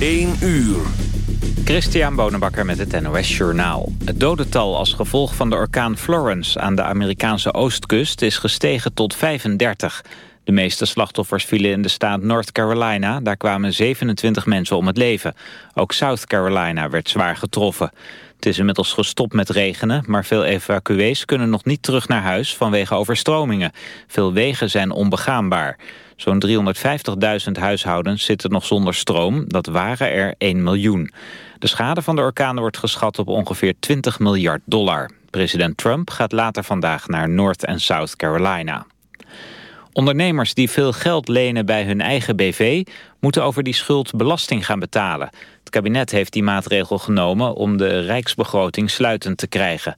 1 uur. Christian Bonenbakker met het NOS Journaal. Het dodental als gevolg van de orkaan Florence aan de Amerikaanse oostkust is gestegen tot 35. De meeste slachtoffers vielen in de staat North Carolina. Daar kwamen 27 mensen om het leven. Ook South Carolina werd zwaar getroffen. Het is inmiddels gestopt met regenen, maar veel evacuees kunnen nog niet terug naar huis vanwege overstromingen. Veel wegen zijn onbegaanbaar. Zo'n 350.000 huishoudens zitten nog zonder stroom, dat waren er 1 miljoen. De schade van de orkaan wordt geschat op ongeveer 20 miljard dollar. President Trump gaat later vandaag naar North en South Carolina. Ondernemers die veel geld lenen bij hun eigen BV... moeten over die schuld belasting gaan betalen. Het kabinet heeft die maatregel genomen om de rijksbegroting sluitend te krijgen.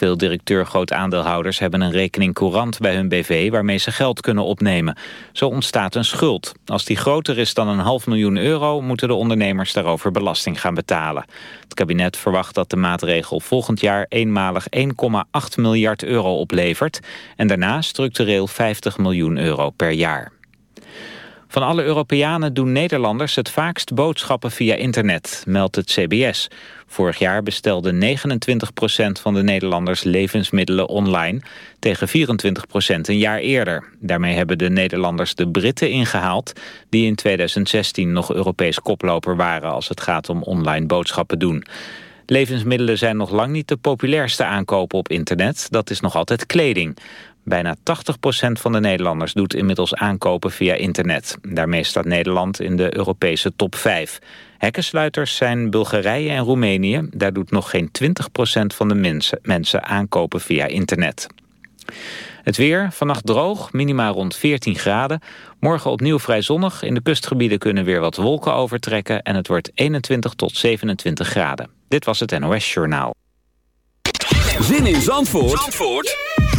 Veel directeur-groot-aandeelhouders hebben een rekening courant bij hun BV... waarmee ze geld kunnen opnemen. Zo ontstaat een schuld. Als die groter is dan een half miljoen euro... moeten de ondernemers daarover belasting gaan betalen. Het kabinet verwacht dat de maatregel volgend jaar... eenmalig 1,8 miljard euro oplevert... en daarna structureel 50 miljoen euro per jaar. Van alle Europeanen doen Nederlanders het vaakst boodschappen via internet, meldt het CBS. Vorig jaar bestelde 29% van de Nederlanders levensmiddelen online... tegen 24% een jaar eerder. Daarmee hebben de Nederlanders de Britten ingehaald... die in 2016 nog Europees koploper waren... als het gaat om online boodschappen doen. Levensmiddelen zijn nog lang niet de populairste aankopen op internet. Dat is nog altijd kleding. Bijna 80% van de Nederlanders doet inmiddels aankopen via internet. Daarmee staat Nederland in de Europese top 5. Hekkensluiters zijn Bulgarije en Roemenië. Daar doet nog geen 20% van de mensen, aankopen via internet. Het weer, vannacht droog, minima rond 14 graden. Morgen opnieuw vrij zonnig. In de kustgebieden kunnen weer wat wolken overtrekken... en het wordt 21 tot 27 graden. Dit was het NOS Journaal. Zin in Zandvoort, Zandvoort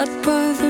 that brother